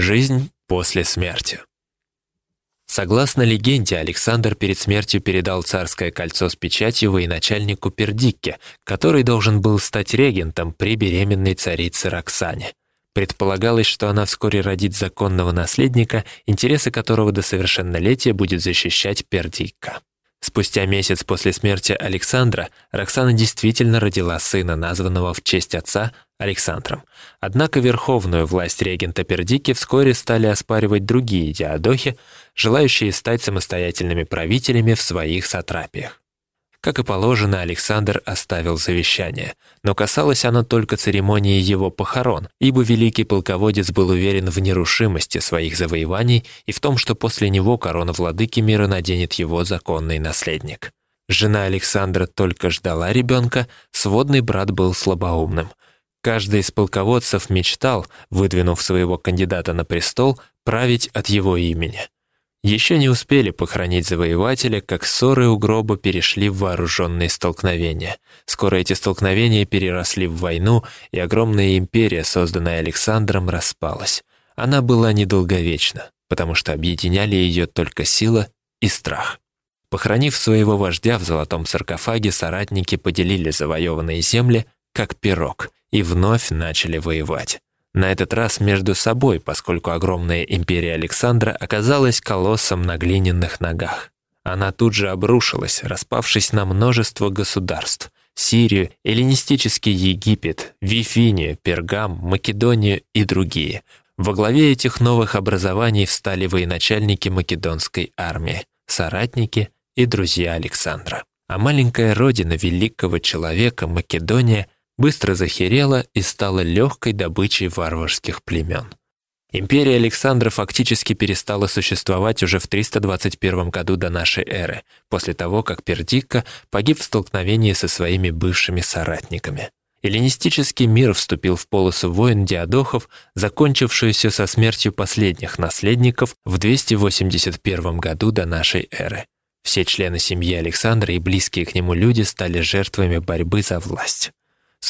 Жизнь после смерти. Согласно легенде, Александр перед смертью передал царское кольцо с печатью военачальнику Пердикке, который должен был стать регентом при беременной царице Роксане. Предполагалось, что она вскоре родит законного наследника, интересы которого до совершеннолетия будет защищать Пердикка. Спустя месяц после смерти Александра Роксана действительно родила сына, названного в честь отца Александром. Однако верховную власть регента Пердики вскоре стали оспаривать другие диадохи, желающие стать самостоятельными правителями в своих сатрапиях. Как и положено, Александр оставил завещание, но касалось оно только церемонии его похорон, ибо великий полководец был уверен в нерушимости своих завоеваний и в том, что после него корона владыки мира наденет его законный наследник. Жена Александра только ждала ребенка, сводный брат был слабоумным. Каждый из полководцев мечтал, выдвинув своего кандидата на престол, править от его имени – еще не успели похоронить завоевателя, как ссоры у гроба перешли в вооруженные столкновения. Скоро эти столкновения переросли в войну, и огромная империя, созданная Александром, распалась. Она была недолговечна, потому что объединяли ее только сила и страх. Похоронив своего вождя в золотом саркофаге, соратники поделили завоеванные земли, как пирог, и вновь начали воевать. На этот раз между собой, поскольку огромная империя Александра оказалась колоссом на глиняных ногах. Она тут же обрушилась, распавшись на множество государств. Сирию, эллинистический Египет, Вифинию, Пергам, Македонию и другие. Во главе этих новых образований встали военачальники македонской армии, соратники и друзья Александра. А маленькая родина великого человека Македония – быстро захерела и стала легкой добычей варварских племен. Империя Александра фактически перестала существовать уже в 321 году до нашей эры, после того, как Пердикка погиб в столкновении со своими бывшими соратниками. Эллинистический мир вступил в полосу войн диадохов, закончившуюся со смертью последних наследников в 281 году до нашей эры. Все члены семьи Александра и близкие к нему люди стали жертвами борьбы за власть.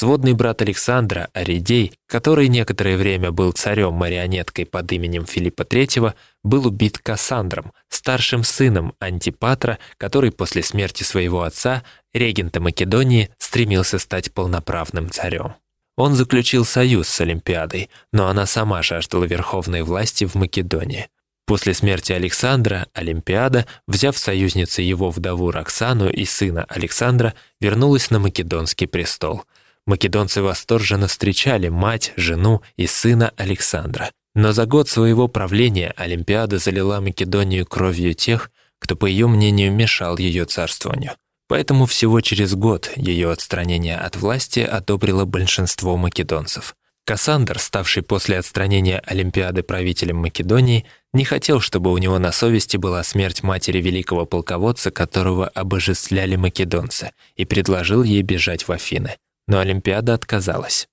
Сводный брат Александра, Аридей, который некоторое время был царем-марионеткой под именем Филиппа III, был убит Кассандром, старшим сыном Антипатра, который после смерти своего отца, регента Македонии, стремился стать полноправным царем. Он заключил союз с Олимпиадой, но она сама жаждала верховной власти в Македонии. После смерти Александра Олимпиада, взяв союзницей его вдову Роксану и сына Александра, вернулась на македонский престол – Македонцы восторженно встречали мать, жену и сына Александра. Но за год своего правления Олимпиада залила Македонию кровью тех, кто, по ее мнению, мешал ее царствованию. Поэтому всего через год ее отстранение от власти одобрило большинство македонцев. Кассандр, ставший после отстранения Олимпиады правителем Македонии, не хотел, чтобы у него на совести была смерть матери великого полководца, которого обожествляли македонцы, и предложил ей бежать в Афины но Олимпиада отказалась.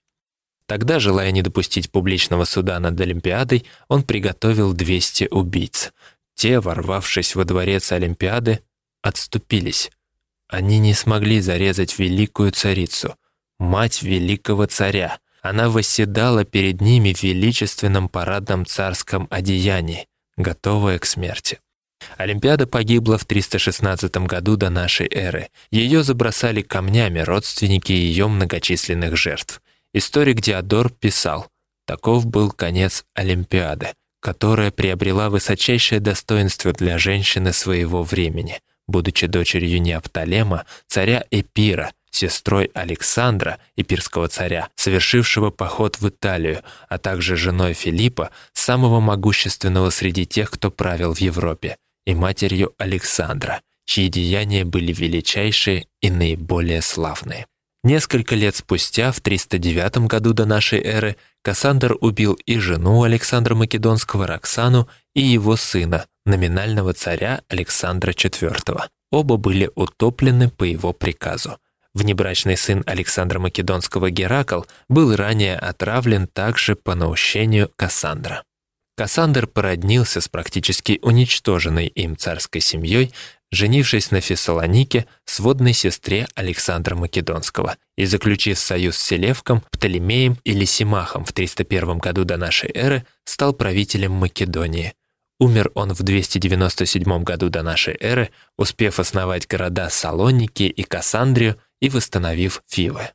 Тогда, желая не допустить публичного суда над Олимпиадой, он приготовил 200 убийц. Те, ворвавшись во дворец Олимпиады, отступились. Они не смогли зарезать великую царицу, мать великого царя. Она восседала перед ними в величественном парадном царском одеянии, готовая к смерти. Олимпиада погибла в 316 году до нашей эры. Ее забросали камнями родственники ее многочисленных жертв. Историк Диодор писал, «Таков был конец Олимпиады, которая приобрела высочайшее достоинство для женщины своего времени, будучи дочерью Неопталема, царя Эпира, сестрой Александра, эпирского царя, совершившего поход в Италию, а также женой Филиппа, самого могущественного среди тех, кто правил в Европе и матерью Александра, чьи деяния были величайшие и наиболее славные. Несколько лет спустя, в 309 году до нашей эры, Кассандр убил и жену Александра Македонского Роксану, и его сына, номинального царя Александра IV. Оба были утоплены по его приказу. Внебрачный сын Александра Македонского Геракл был ранее отравлен также по наущению Кассандра. Кассандр породнился с практически уничтоженной им царской семьей, женившись на Фессалонике, сводной сестре Александра Македонского, и заключив союз с Селевком, Птолемеем и Лисимахом в 301 году до нашей эры, стал правителем Македонии. Умер он в 297 году до нашей эры, успев основать города Салоники и Кассандрию и восстановив Фивы.